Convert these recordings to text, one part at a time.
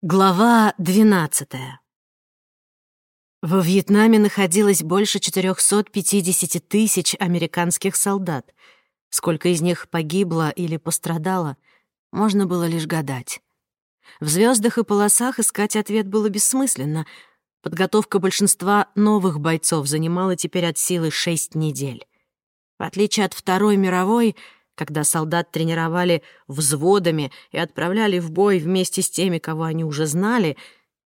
Глава 12 Во Вьетнаме находилось больше 450 тысяч американских солдат. Сколько из них погибло или пострадало, можно было лишь гадать. В звездах и полосах искать ответ было бессмысленно. Подготовка большинства новых бойцов занимала теперь от силы шесть недель. В отличие от Второй мировой — когда солдат тренировали взводами и отправляли в бой вместе с теми, кого они уже знали,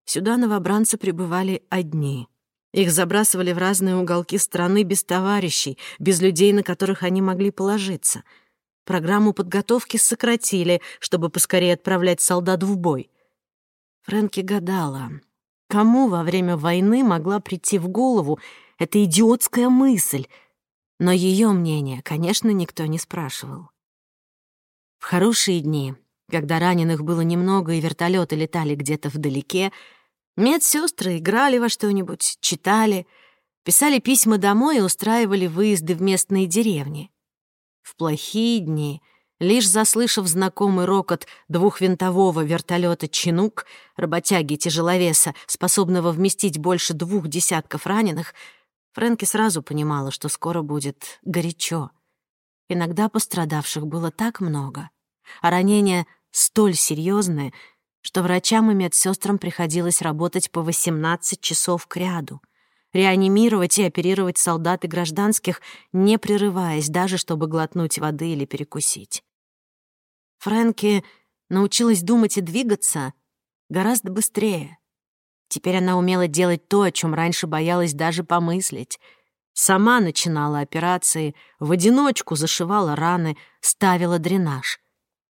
сюда новобранцы пребывали одни. Их забрасывали в разные уголки страны без товарищей, без людей, на которых они могли положиться. Программу подготовки сократили, чтобы поскорее отправлять солдат в бой. Фрэнки гадала, кому во время войны могла прийти в голову эта идиотская мысль — но ее мнение, конечно, никто не спрашивал. В хорошие дни, когда раненых было немного и вертолеты летали где-то вдалеке, медсестры играли во что-нибудь, читали, писали письма домой и устраивали выезды в местные деревни. В плохие дни, лишь заслышав знакомый рокот двухвинтового вертолета «Чинук», работяги-тяжеловеса, способного вместить больше двух десятков раненых, Фрэнки сразу понимала, что скоро будет горячо. Иногда пострадавших было так много, а ранения столь серьезные, что врачам и медсестрам приходилось работать по 18 часов к ряду, реанимировать и оперировать солдат и гражданских, не прерываясь даже, чтобы глотнуть воды или перекусить. Фрэнки научилась думать и двигаться гораздо быстрее — Теперь она умела делать то, о чем раньше боялась даже помыслить. Сама начинала операции, в одиночку зашивала раны, ставила дренаж.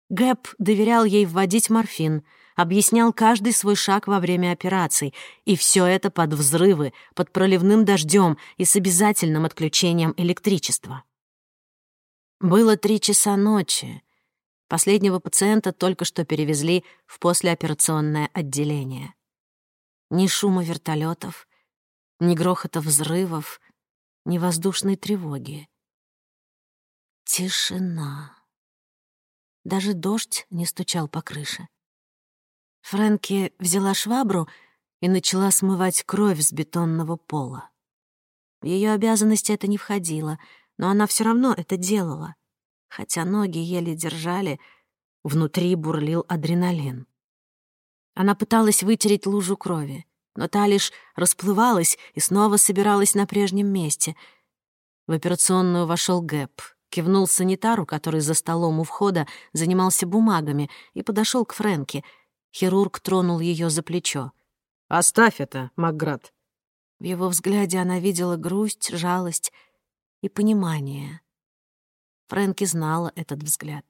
Гэп доверял ей вводить морфин, объяснял каждый свой шаг во время операций, и все это под взрывы, под проливным дождем и с обязательным отключением электричества. Было три часа ночи. Последнего пациента только что перевезли в послеоперационное отделение. Ни шума вертолетов, ни грохота взрывов, ни воздушной тревоги. Тишина. Даже дождь не стучал по крыше. Фрэнки взяла швабру и начала смывать кровь с бетонного пола. В ее обязанности это не входило, но она все равно это делала. Хотя ноги еле держали, внутри бурлил адреналин. Она пыталась вытереть лужу крови, но та лишь расплывалась и снова собиралась на прежнем месте. В операционную вошел Гэп, кивнул санитару, который за столом у входа занимался бумагами, и подошел к Фрэнке. Хирург тронул ее за плечо. «Оставь это, Макград». В его взгляде она видела грусть, жалость и понимание. Фрэнки знала этот взгляд.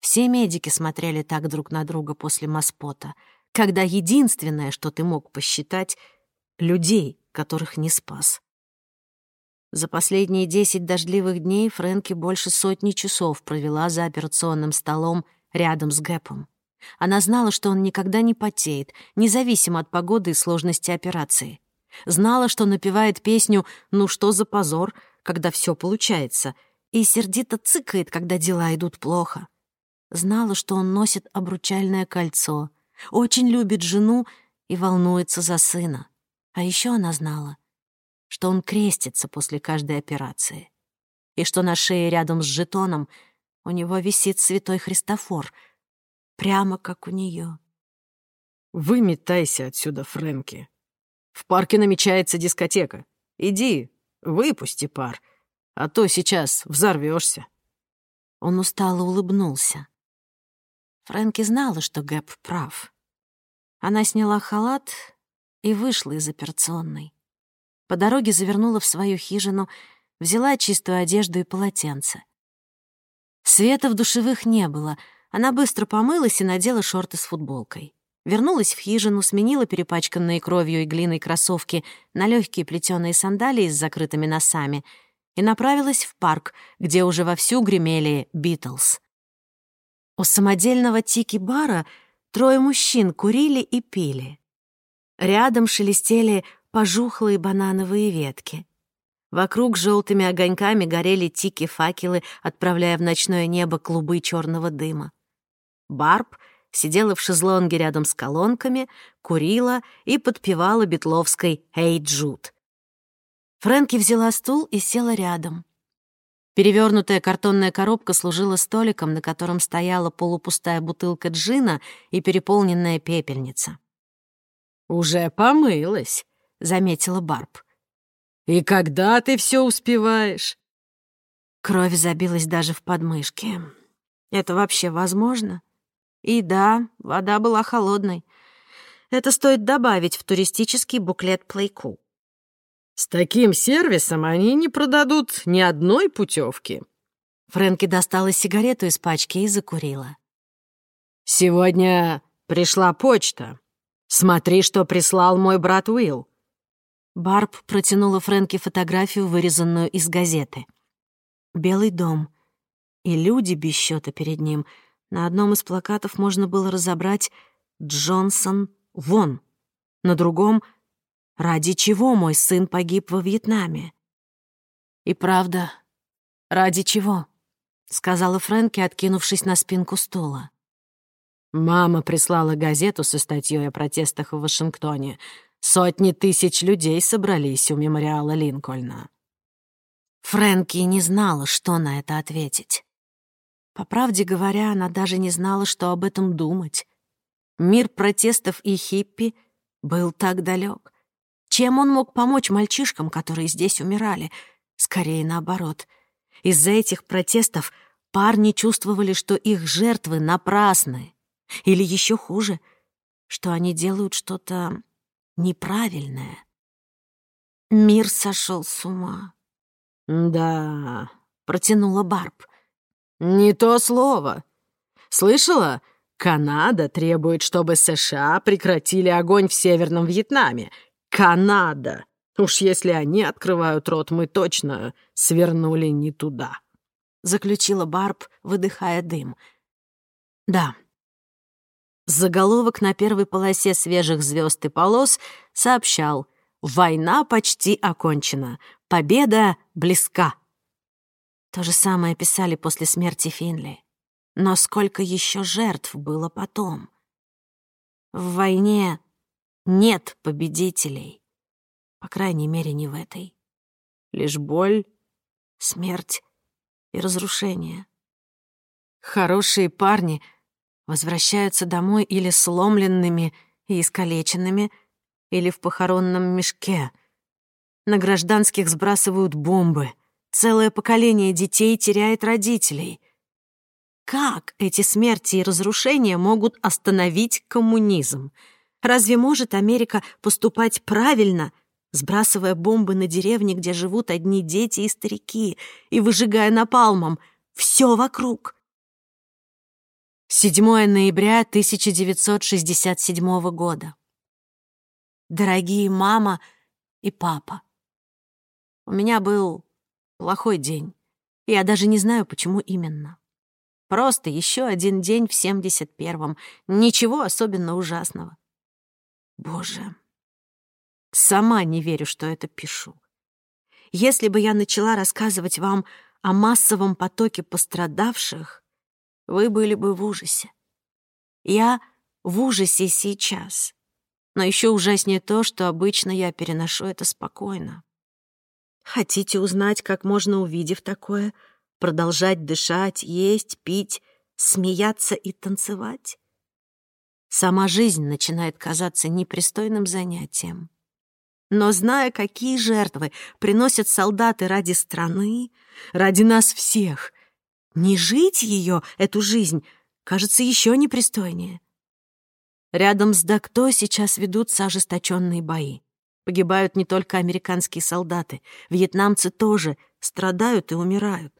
Все медики смотрели так друг на друга после Маспота, когда единственное, что ты мог посчитать — людей, которых не спас. За последние десять дождливых дней Фрэнки больше сотни часов провела за операционным столом рядом с Гэпом. Она знала, что он никогда не потеет, независимо от погоды и сложности операции. Знала, что напевает песню «Ну что за позор», когда все получается, и сердито цыкает, когда дела идут плохо. Знала, что он носит обручальное кольцо, очень любит жену и волнуется за сына. А еще она знала, что он крестится после каждой операции, и что на шее рядом с жетоном у него висит святой Христофор, прямо как у нее. «Выметайся отсюда, Фрэнки. В парке намечается дискотека. Иди, выпусти пар, а то сейчас взорвешься. Он устало улыбнулся. Фрэнки знала, что Гэп прав. Она сняла халат и вышла из операционной. По дороге завернула в свою хижину, взяла чистую одежду и полотенце. Света в душевых не было. Она быстро помылась и надела шорты с футболкой. Вернулась в хижину, сменила перепачканные кровью и глиной кроссовки на легкие плетеные сандалии с закрытыми носами и направилась в парк, где уже вовсю гремели «Битлз». У самодельного тики-бара трое мужчин курили и пили. Рядом шелестели пожухлые банановые ветки. Вокруг желтыми огоньками горели тики-факелы, отправляя в ночное небо клубы черного дыма. Барб сидела в шезлонге рядом с колонками, курила и подпевала битловской «Эй, Джуд». Фрэнки взяла стул и села рядом. Перевернутая картонная коробка служила столиком, на котором стояла полупустая бутылка джина и переполненная пепельница. «Уже помылась», — заметила Барб. «И когда ты все успеваешь?» Кровь забилась даже в подмышке. Это вообще возможно? И да, вода была холодной. Это стоит добавить в туристический буклет Плейку. С таким сервисом они не продадут ни одной путевки. Фрэнки достала сигарету из пачки и закурила. «Сегодня пришла почта. Смотри, что прислал мой брат Уилл». Барб протянула Фрэнки фотографию, вырезанную из газеты. Белый дом. И люди без счета перед ним. На одном из плакатов можно было разобрать «Джонсон вон». На другом «Ради чего мой сын погиб во Вьетнаме?» «И правда, ради чего?» — сказала Фрэнки, откинувшись на спинку стула. Мама прислала газету со статьей о протестах в Вашингтоне. Сотни тысяч людей собрались у мемориала Линкольна. Фрэнки не знала, что на это ответить. По правде говоря, она даже не знала, что об этом думать. Мир протестов и хиппи был так далек. Чем он мог помочь мальчишкам, которые здесь умирали? Скорее наоборот. Из-за этих протестов парни чувствовали, что их жертвы напрасны. Или еще хуже, что они делают что-то неправильное. Мир сошел с ума. «Да», — протянула Барб. «Не то слово. Слышала? Канада требует, чтобы США прекратили огонь в Северном Вьетнаме. Канада! Уж если они открывают рот, мы точно свернули не туда», — заключила Барб, выдыхая дым. «Да, Заголовок на первой полосе свежих звезд и полос сообщал «Война почти окончена. Победа близка». То же самое писали после смерти Финли. Но сколько еще жертв было потом? В войне нет победителей. По крайней мере, не в этой. Лишь боль, смерть и разрушение. Хорошие парни — возвращаются домой или сломленными и искалеченными, или в похоронном мешке. На гражданских сбрасывают бомбы. Целое поколение детей теряет родителей. Как эти смерти и разрушения могут остановить коммунизм? Разве может Америка поступать правильно, сбрасывая бомбы на деревни, где живут одни дети и старики, и выжигая напалмом все вокруг? 7 ноября 1967 года. Дорогие мама и папа, у меня был плохой день. Я даже не знаю, почему именно. Просто еще один день в 71-м. Ничего особенно ужасного. Боже, сама не верю, что это пишу. Если бы я начала рассказывать вам о массовом потоке пострадавших, вы были бы в ужасе. Я в ужасе сейчас. Но еще ужаснее то, что обычно я переношу это спокойно. Хотите узнать, как можно, увидев такое, продолжать дышать, есть, пить, смеяться и танцевать? Сама жизнь начинает казаться непристойным занятием. Но зная, какие жертвы приносят солдаты ради страны, ради нас всех, не жить ее, эту жизнь, кажется еще непристойнее. Рядом с Дакто сейчас ведутся ожесточенные бои. Погибают не только американские солдаты. Вьетнамцы тоже страдают и умирают.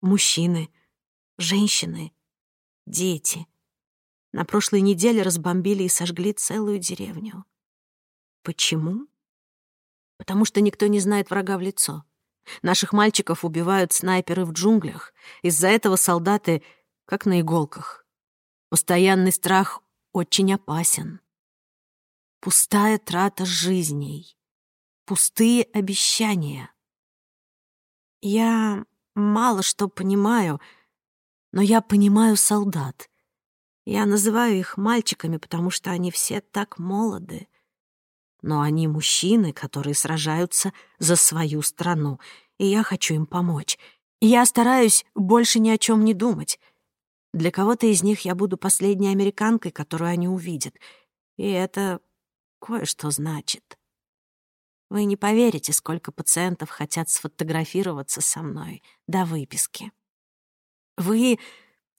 Мужчины, женщины, дети. На прошлой неделе разбомбили и сожгли целую деревню. Почему? Потому что никто не знает врага в лицо. Наших мальчиков убивают снайперы в джунглях. Из-за этого солдаты как на иголках. Постоянный страх очень опасен. Пустая трата жизней. Пустые обещания. Я мало что понимаю, но я понимаю солдат. Я называю их мальчиками, потому что они все так молоды. Но они мужчины, которые сражаются за свою страну, и я хочу им помочь. Я стараюсь больше ни о чем не думать. Для кого-то из них я буду последней американкой, которую они увидят. И это кое-что значит. Вы не поверите, сколько пациентов хотят сфотографироваться со мной до выписки. Вы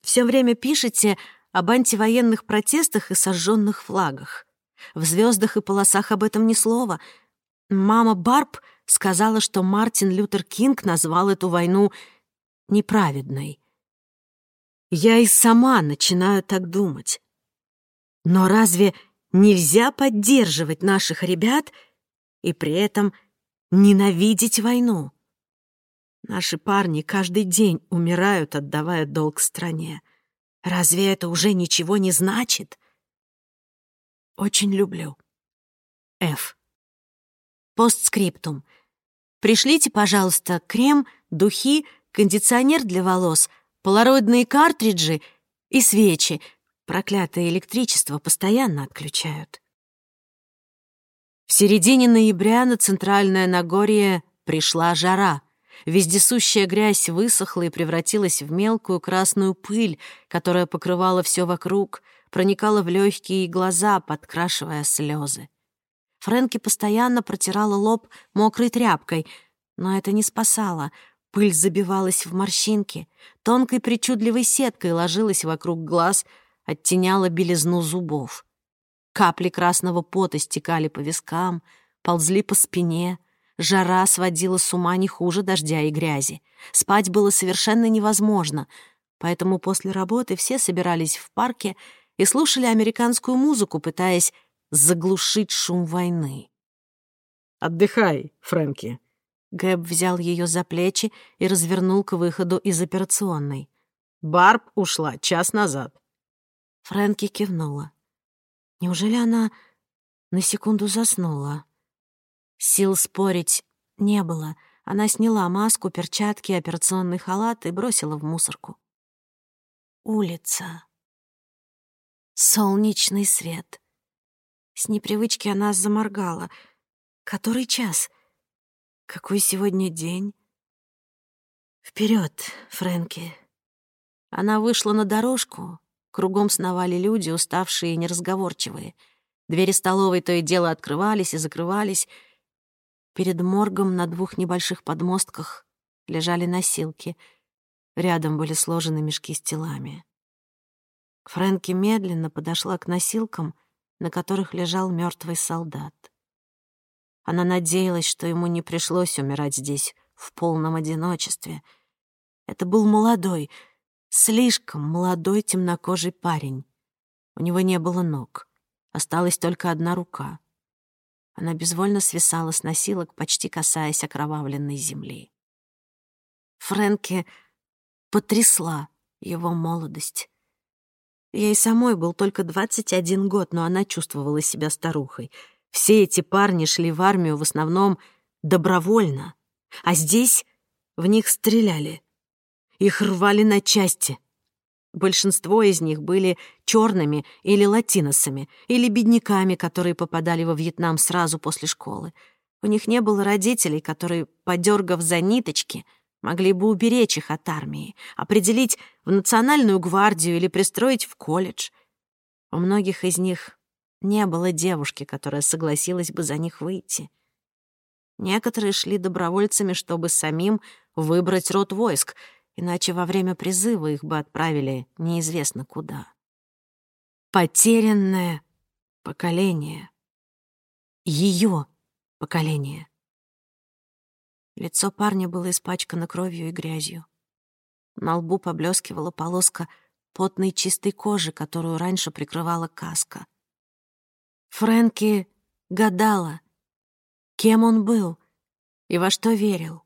все время пишете об антивоенных протестах и сожженных флагах. В звездах и полосах об этом ни слова. Мама Барб сказала, что Мартин Лютер Кинг назвал эту войну неправедной. Я и сама начинаю так думать. Но разве нельзя поддерживать наших ребят и при этом ненавидеть войну? Наши парни каждый день умирают, отдавая долг стране. Разве это уже ничего не значит? Очень люблю. Ф. Постскриптум. Пришлите, пожалуйста, крем, духи, кондиционер для волос — полароидные картриджи и свечи. Проклятое электричество постоянно отключают. В середине ноября на Центральное Нагорье пришла жара. Вездесущая грязь высохла и превратилась в мелкую красную пыль, которая покрывала все вокруг, проникала в легкие и глаза, подкрашивая слезы. Фрэнки постоянно протирала лоб мокрой тряпкой, но это не спасало — Пыль забивалась в морщинки, тонкой причудливой сеткой ложилась вокруг глаз, оттеняла белизну зубов. Капли красного пота стекали по вискам, ползли по спине. Жара сводила с ума не хуже дождя и грязи. Спать было совершенно невозможно, поэтому после работы все собирались в парке и слушали американскую музыку, пытаясь заглушить шум войны. «Отдыхай, Фрэнки», Гэб взял ее за плечи и развернул к выходу из операционной. «Барб ушла час назад». Фрэнки кивнула. Неужели она на секунду заснула? Сил спорить не было. Она сняла маску, перчатки, операционный халат и бросила в мусорку. Улица. Солнечный свет. С непривычки она заморгала. Который час? — какой сегодня день? Вперед, Фрэнки. Она вышла на дорожку. Кругом сновали люди, уставшие и неразговорчивые. Двери столовой то и дело открывались и закрывались. Перед моргом на двух небольших подмостках лежали носилки. Рядом были сложены мешки с телами. Фрэнки медленно подошла к носилкам, на которых лежал мертвый солдат. Она надеялась, что ему не пришлось умирать здесь в полном одиночестве. Это был молодой, слишком молодой темнокожий парень. У него не было ног, осталась только одна рука. Она безвольно свисала с носилок, почти касаясь окровавленной земли. Фрэнки потрясла его молодость. Ей самой был только 21 год, но она чувствовала себя старухой — все эти парни шли в армию в основном добровольно, а здесь в них стреляли. Их рвали на части. Большинство из них были черными или латиносами, или бедняками, которые попадали во Вьетнам сразу после школы. У них не было родителей, которые, подергав за ниточки, могли бы уберечь их от армии, определить в национальную гвардию или пристроить в колледж. У многих из них не было девушки, которая согласилась бы за них выйти. Некоторые шли добровольцами, чтобы самим выбрать род войск, иначе во время призыва их бы отправили неизвестно куда. Потерянное поколение. Ее поколение. Лицо парня было испачкано кровью и грязью. На лбу поблескивала полоска потной чистой кожи, которую раньше прикрывала каска. Фрэнки гадала, кем он был и во что верил.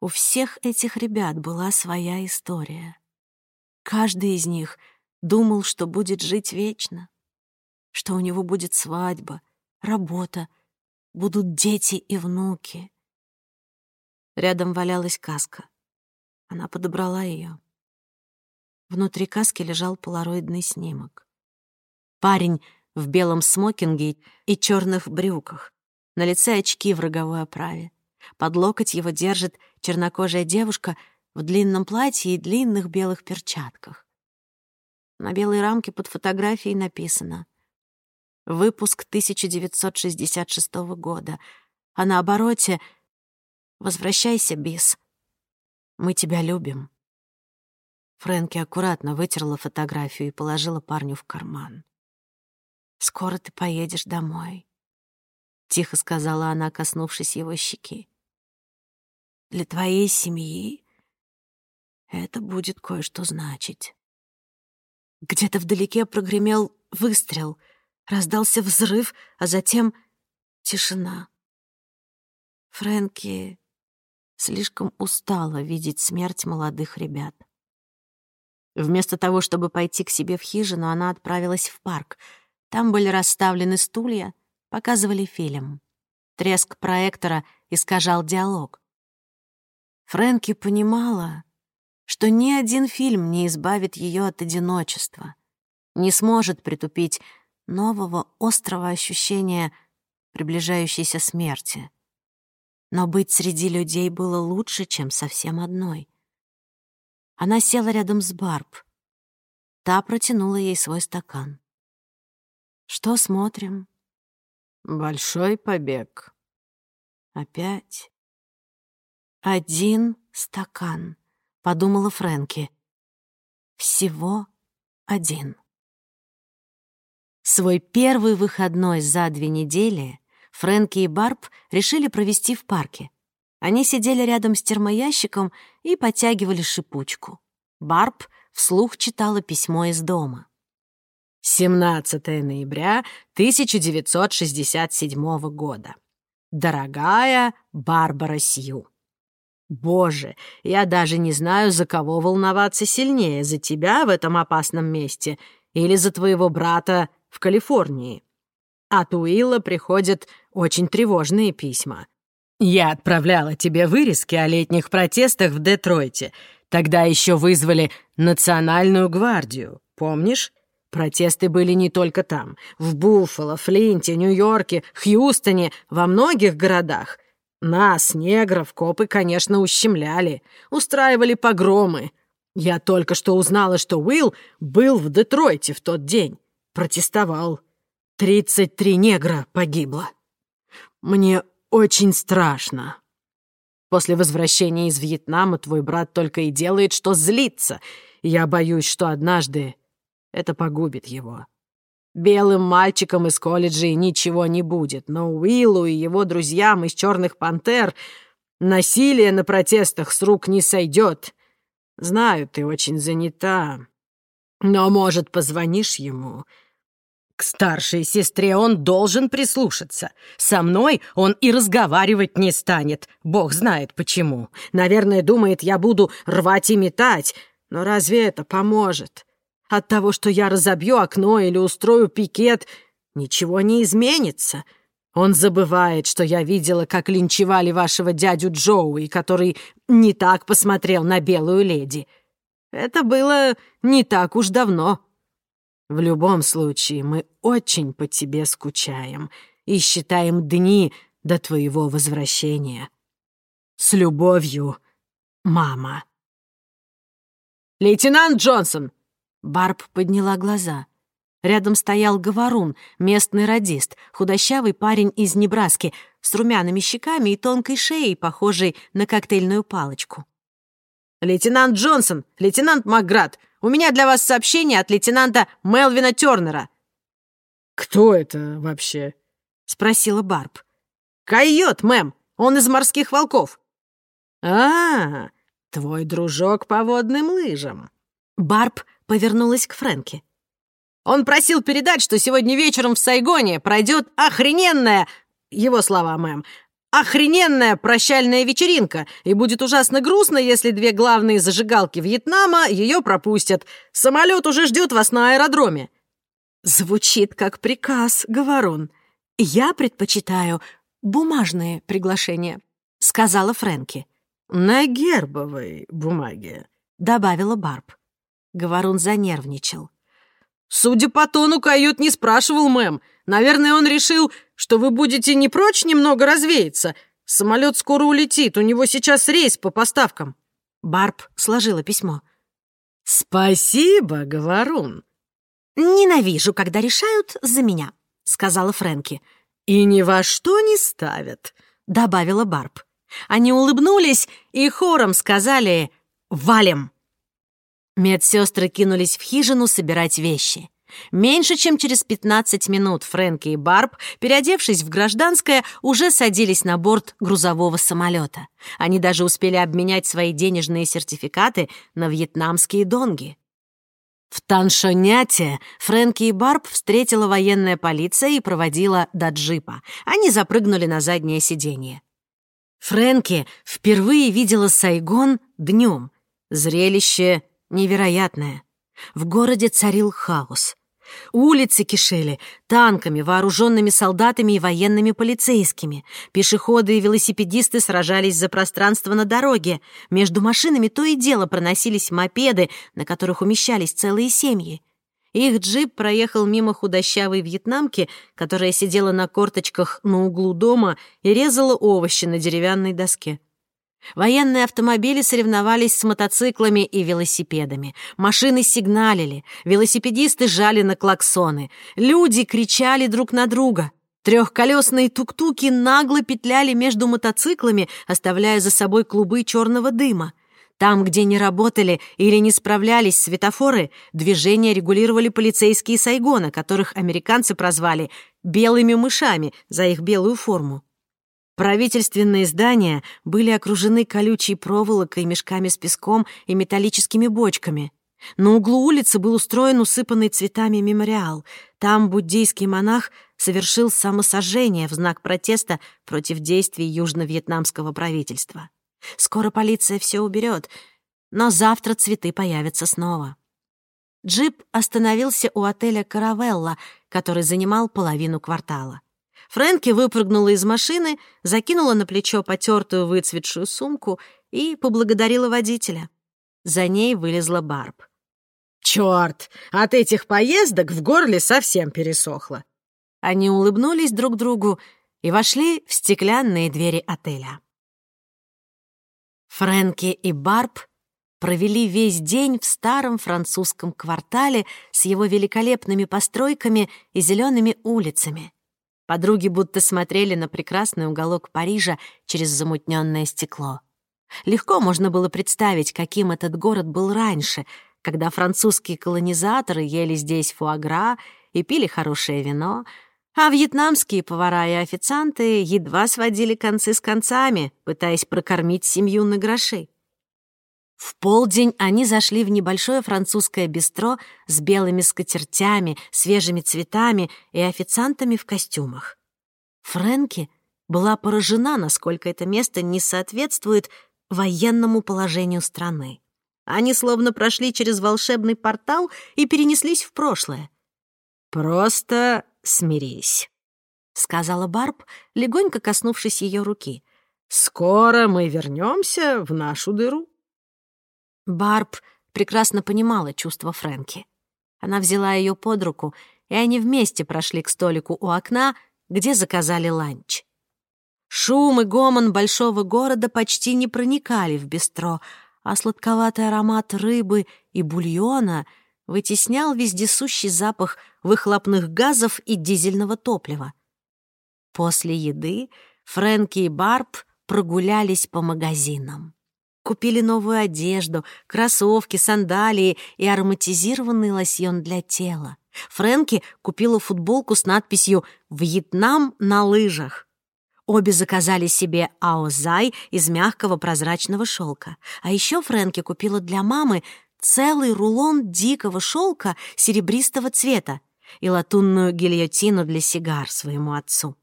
У всех этих ребят была своя история. Каждый из них думал, что будет жить вечно, что у него будет свадьба, работа, будут дети и внуки. Рядом валялась каска. Она подобрала ее. Внутри каски лежал полароидный снимок. Парень в белом смокинге и черных брюках. На лице очки в роговой оправе. Под локоть его держит чернокожая девушка в длинном платье и длинных белых перчатках. На белой рамке под фотографией написано «Выпуск 1966 года», а на обороте «Возвращайся, Бис. Мы тебя любим». Фрэнки аккуратно вытерла фотографию и положила парню в карман. «Скоро ты поедешь домой», — тихо сказала она, коснувшись его щеки. «Для твоей семьи это будет кое-что значить». Где-то вдалеке прогремел выстрел, раздался взрыв, а затем тишина. Фрэнки слишком устала видеть смерть молодых ребят. Вместо того, чтобы пойти к себе в хижину, она отправилась в парк — там были расставлены стулья, показывали фильм. Треск проектора искажал диалог. Фрэнки понимала, что ни один фильм не избавит ее от одиночества, не сможет притупить нового острого ощущения приближающейся смерти. Но быть среди людей было лучше, чем совсем одной. Она села рядом с Барб. Та протянула ей свой стакан. Что смотрим? Большой побег. Опять. Один стакан, подумала Фрэнки. Всего один. Свой первый выходной за две недели Фрэнки и Барб решили провести в парке. Они сидели рядом с термоящиком и подтягивали шипучку. Барб вслух читала письмо из дома. 17 ноября 1967 года. Дорогая Барбара Сью. Боже, я даже не знаю, за кого волноваться сильнее, за тебя в этом опасном месте или за твоего брата в Калифорнии. От Уилла приходят очень тревожные письма. Я отправляла тебе вырезки о летних протестах в Детройте. Тогда еще вызвали Национальную гвардию, помнишь? Протесты были не только там. В Буффало, Флинте, Нью-Йорке, Хьюстоне, во многих городах. Нас, негров, копы, конечно, ущемляли, устраивали погромы. Я только что узнала, что Уилл был в Детройте в тот день. Протестовал. Тридцать три негра погибло. Мне очень страшно. После возвращения из Вьетнама твой брат только и делает, что злится. Я боюсь, что однажды это погубит его. Белым мальчикам из колледжей ничего не будет, но Уиллу и его друзьям из «Черных пантер» насилие на протестах с рук не сойдет. Знаю, ты очень занята, но, может, позвонишь ему?» К старшей сестре он должен прислушаться. Со мной он и разговаривать не станет. Бог знает почему. Наверное, думает, я буду рвать и метать. Но разве это поможет? От того, что я разобью окно или устрою пикет, ничего не изменится. Он забывает, что я видела, как линчевали вашего дядю Джоуи, который не так посмотрел на белую леди. Это было не так уж давно. В любом случае, мы очень по тебе скучаем и считаем дни до твоего возвращения. С любовью, мама. «Лейтенант Джонсон!» Барб подняла глаза. Рядом стоял Говорун, местный радист, худощавый парень из Небраски, с румяными щеками и тонкой шеей, похожей на коктейльную палочку. «Лейтенант Джонсон! Лейтенант Макград! У меня для вас сообщение от лейтенанта Мелвина Тернера!» «Кто это вообще?» — спросила Барб. «Койот, мэм! Он из морских волков!» «А, твой дружок по водным лыжам!» Барб повернулась к Фрэнке. «Он просил передать, что сегодня вечером в Сайгоне пройдет охрененная, его слова, мэм, охрененная прощальная вечеринка, и будет ужасно грустно, если две главные зажигалки Вьетнама ее пропустят. Самолет уже ждет вас на аэродроме». «Звучит как приказ, Говорун. Я предпочитаю бумажные приглашения», — сказала Фрэнки. «На гербовой бумаге», — добавила Барб. Говорун занервничал. «Судя по тону, кают не спрашивал, мэм. Наверное, он решил, что вы будете не прочь немного развеяться. Самолет скоро улетит, у него сейчас рейс по поставкам». Барб сложила письмо. «Спасибо, Говорун». «Ненавижу, когда решают за меня», — сказала Фрэнки. «И ни во что не ставят», — добавила Барб. Они улыбнулись и хором сказали «Валим!». Медсестры кинулись в хижину собирать вещи. Меньше чем через 15 минут Фрэнки и Барб, переодевшись в гражданское, уже садились на борт грузового самолета. Они даже успели обменять свои денежные сертификаты на вьетнамские донги. В Таншоняте Фрэнки и Барб встретила военная полиция и проводила до джипа. Они запрыгнули на заднее сиденье. Фрэнки впервые видела Сайгон днем. Зрелище невероятное. В городе царил хаос. Улицы кишели танками, вооруженными солдатами и военными полицейскими. Пешеходы и велосипедисты сражались за пространство на дороге. Между машинами то и дело проносились мопеды, на которых умещались целые семьи. Их джип проехал мимо худощавой вьетнамки, которая сидела на корточках на углу дома и резала овощи на деревянной доске. Военные автомобили соревновались с мотоциклами и велосипедами. Машины сигналили, велосипедисты жали на клаксоны, люди кричали друг на друга. Трехколесные тук-туки нагло петляли между мотоциклами, оставляя за собой клубы черного дыма. Там, где не работали или не справлялись светофоры, движение регулировали полицейские Сайгона, которых американцы прозвали «белыми мышами» за их белую форму. Правительственные здания были окружены колючей проволокой, мешками с песком и металлическими бочками. На углу улицы был устроен усыпанный цветами мемориал. Там буддийский монах совершил самосожжение в знак протеста против действий южно-вьетнамского правительства. Скоро полиция все уберет, но завтра цветы появятся снова. Джип остановился у отеля «Каравелла», который занимал половину квартала. Фрэнки выпрыгнула из машины, закинула на плечо потертую выцветшую сумку и поблагодарила водителя. За ней вылезла Барб. «Чёрт! От этих поездок в горле совсем пересохло!» Они улыбнулись друг другу и вошли в стеклянные двери отеля. Фрэнки и Барб провели весь день в старом французском квартале с его великолепными постройками и зелеными улицами. Подруги будто смотрели на прекрасный уголок Парижа через замутненное стекло. Легко можно было представить, каким этот город был раньше, когда французские колонизаторы ели здесь фуагра и пили хорошее вино — а вьетнамские повара и официанты едва сводили концы с концами, пытаясь прокормить семью на гроши. В полдень они зашли в небольшое французское бистро с белыми скатертями, свежими цветами и официантами в костюмах. Фрэнки была поражена, насколько это место не соответствует военному положению страны. Они словно прошли через волшебный портал и перенеслись в прошлое. «Просто смирись», — сказала Барб, легонько коснувшись ее руки. «Скоро мы вернемся в нашу дыру». Барб прекрасно понимала чувства Фрэнки. Она взяла ее под руку, и они вместе прошли к столику у окна, где заказали ланч. Шум и гомон большого города почти не проникали в бистро, а сладковатый аромат рыбы и бульона — вытеснял вездесущий запах выхлопных газов и дизельного топлива. После еды Фрэнки и Барб прогулялись по магазинам. Купили новую одежду, кроссовки, сандалии и ароматизированный лосьон для тела. Фрэнки купила футболку с надписью «Вьетнам на лыжах». Обе заказали себе аозай из мягкого прозрачного шелка. А еще Фрэнки купила для мамы целый рулон дикого шелка серебристого цвета и латунную гильотину для сигар своему отцу.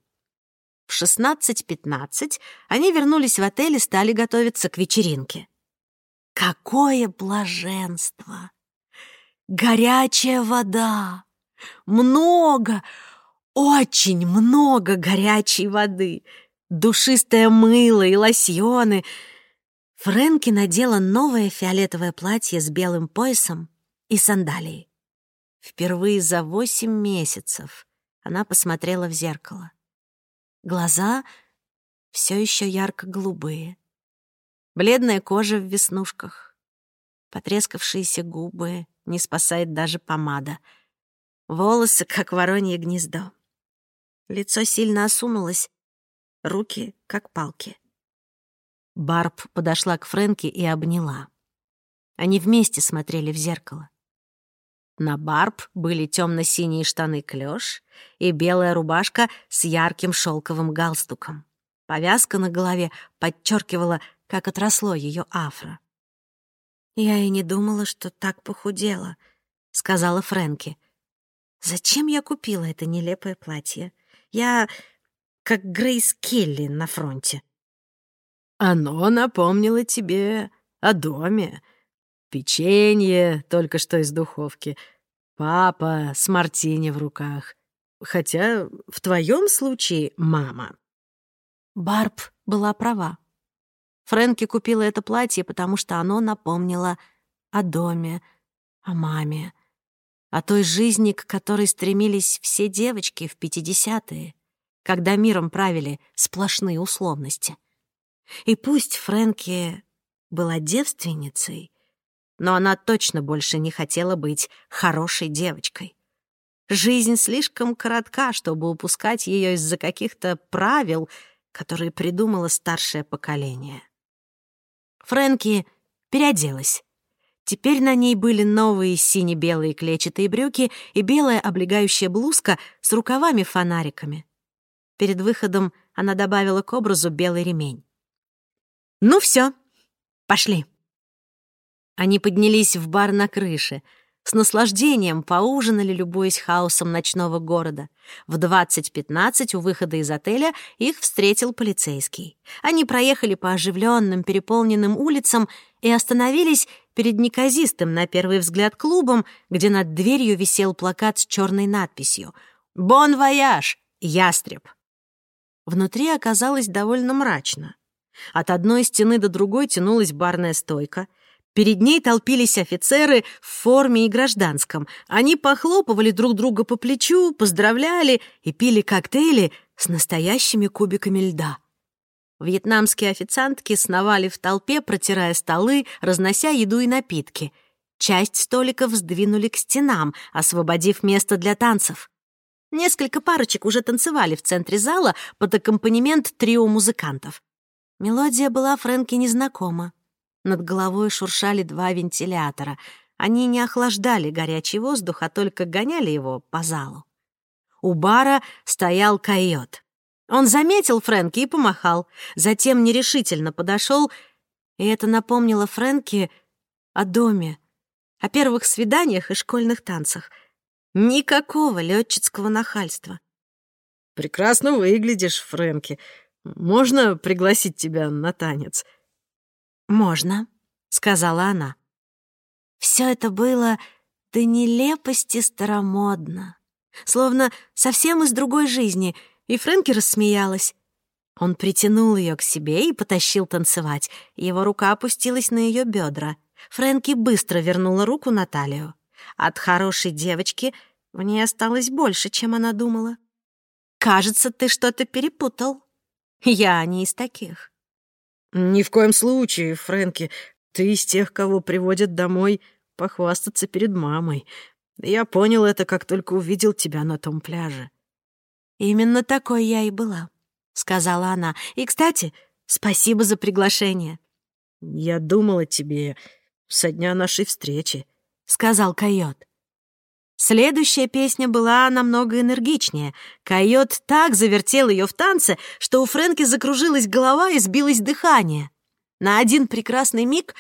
В 16.15 они вернулись в отель и стали готовиться к вечеринке. Какое блаженство! Горячая вода! Много, очень много горячей воды! Душистое мыло и лосьоны — Фрэнки надела новое фиолетовое платье с белым поясом и сандалии. Впервые за восемь месяцев она посмотрела в зеркало. Глаза все еще ярко-голубые. Бледная кожа в веснушках. Потрескавшиеся губы, не спасает даже помада. Волосы, как воронье гнездо. Лицо сильно осунулось, руки, как палки. Барб подошла к Фрэнке и обняла. Они вместе смотрели в зеркало. На Барб были темно-синие штаны клеш и белая рубашка с ярким шелковым галстуком. Повязка на голове подчеркивала, как отросло ее афро. «Я и не думала, что так похудела», — сказала Фрэнки. «Зачем я купила это нелепое платье? Я как Грейс Келли на фронте». «Оно напомнило тебе о доме», Печенье только что из духовки. Папа с мартини в руках. Хотя в твоем случае мама. Барб была права. Фрэнки купила это платье, потому что оно напомнило о доме, о маме, о той жизни, к которой стремились все девочки в 50-е, когда миром правили сплошные условности. И пусть Фрэнки была девственницей, но она точно больше не хотела быть хорошей девочкой. Жизнь слишком коротка, чтобы упускать ее из-за каких-то правил, которые придумало старшее поколение. Фрэнки переоделась. Теперь на ней были новые сине-белые клетчатые брюки и белая облегающая блузка с рукавами-фонариками. Перед выходом она добавила к образу белый ремень. «Ну все, пошли». Они поднялись в бар на крыше, с наслаждением поужинали, любуясь хаосом ночного города. В 20.15 у выхода из отеля их встретил полицейский. Они проехали по оживленным, переполненным улицам и остановились перед неказистым, на первый взгляд, клубом, где над дверью висел плакат с черной надписью «Бон вояж! Ястреб!». Внутри оказалось довольно мрачно. От одной стены до другой тянулась барная стойка — Перед ней толпились офицеры в форме и гражданском. Они похлопывали друг друга по плечу, поздравляли и пили коктейли с настоящими кубиками льда. Вьетнамские официантки сновали в толпе, протирая столы, разнося еду и напитки. Часть столиков сдвинули к стенам, освободив место для танцев. Несколько парочек уже танцевали в центре зала под аккомпанемент трио музыкантов. Мелодия была Фрэнке незнакома. Над головой шуршали два вентилятора. Они не охлаждали горячий воздух, а только гоняли его по залу. У бара стоял койот. Он заметил Фрэнки и помахал, затем нерешительно подошел, и это напомнило Фрэнки о доме, о первых свиданиях и школьных танцах. Никакого летчицкого нахальства. «Прекрасно выглядишь, Фрэнки. Можно пригласить тебя на танец?» «Можно», — сказала она. Все это было до нелепости старомодно, словно совсем из другой жизни, и Фрэнки рассмеялась. Он притянул ее к себе и потащил танцевать. Его рука опустилась на ее бедра. Фрэнки быстро вернула руку на талию. От хорошей девочки в ней осталось больше, чем она думала. «Кажется, ты что-то перепутал. Я не из таких». «Ни в коем случае, Фрэнки. Ты из тех, кого приводят домой похвастаться перед мамой. Я понял это, как только увидел тебя на том пляже». «Именно такой я и была», — сказала она. «И, кстати, спасибо за приглашение». «Я думала тебе со дня нашей встречи», — сказал койот. Следующая песня была намного энергичнее. Койот так завертел ее в танце, что у Фрэнки закружилась голова и сбилось дыхание. На один прекрасный миг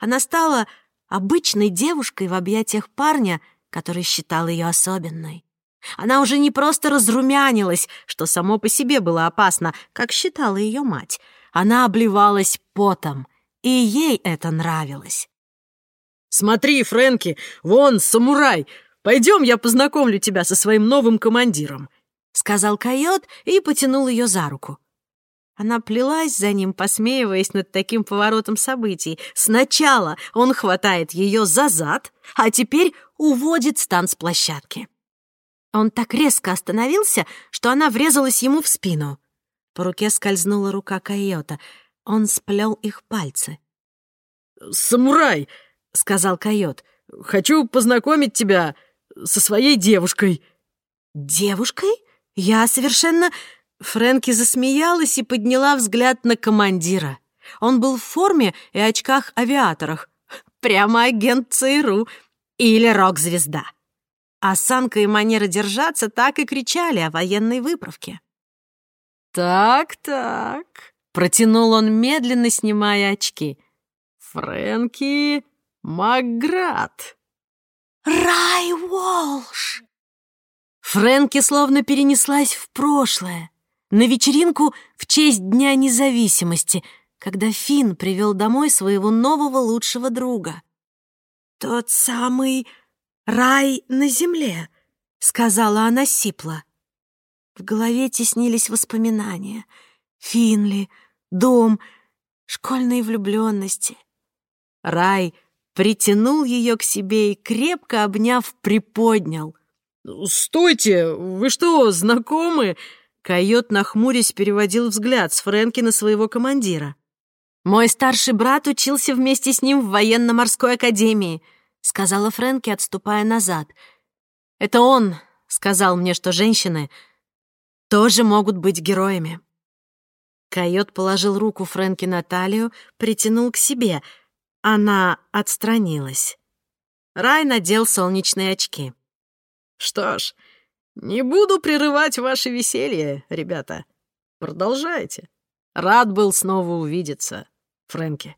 она стала обычной девушкой в объятиях парня, который считал ее особенной. Она уже не просто разрумянилась, что само по себе было опасно, как считала ее мать. Она обливалась потом, и ей это нравилось. «Смотри, Фрэнки, вон самурай!» Пойдем, я познакомлю тебя со своим новым командиром», — сказал койот и потянул ее за руку. Она плелась за ним, посмеиваясь над таким поворотом событий. Сначала он хватает ее за зад, а теперь уводит с танцплощадки. Он так резко остановился, что она врезалась ему в спину. По руке скользнула рука койота. Он сплел их пальцы. «Самурай!» — сказал койот. «Хочу познакомить тебя со своей девушкой». «Девушкой? Я совершенно...» Фрэнки засмеялась и подняла взгляд на командира. Он был в форме и очках-авиаторах. Прямо агент ЦРУ или рок-звезда. Осанка и манера держаться так и кричали о военной выправке. «Так-так», — протянул он, медленно снимая очки. «Фрэнки Макград». «Рай Уолш!» Фрэнки словно перенеслась в прошлое, на вечеринку в честь Дня независимости, когда Финн привел домой своего нового лучшего друга. «Тот самый рай на земле», — сказала она сипло. В голове теснились воспоминания. Финли, дом, школьные влюбленности. Рай притянул ее к себе и, крепко обняв, приподнял. «Стойте! Вы что, знакомы?» Койот, нахмурясь, переводил взгляд с Фрэнки на своего командира. «Мой старший брат учился вместе с ним в военно-морской академии», — сказала Фрэнки, отступая назад. «Это он сказал мне, что женщины тоже могут быть героями». Койот положил руку Фрэнки на талию, притянул к себе. Она отстранилась. Рай надел солнечные очки. «Что ж, не буду прерывать ваше веселье, ребята. Продолжайте. Рад был снова увидеться, Фрэнки».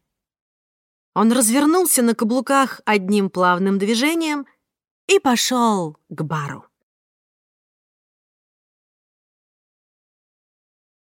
Он развернулся на каблуках одним плавным движением и пошел к бару.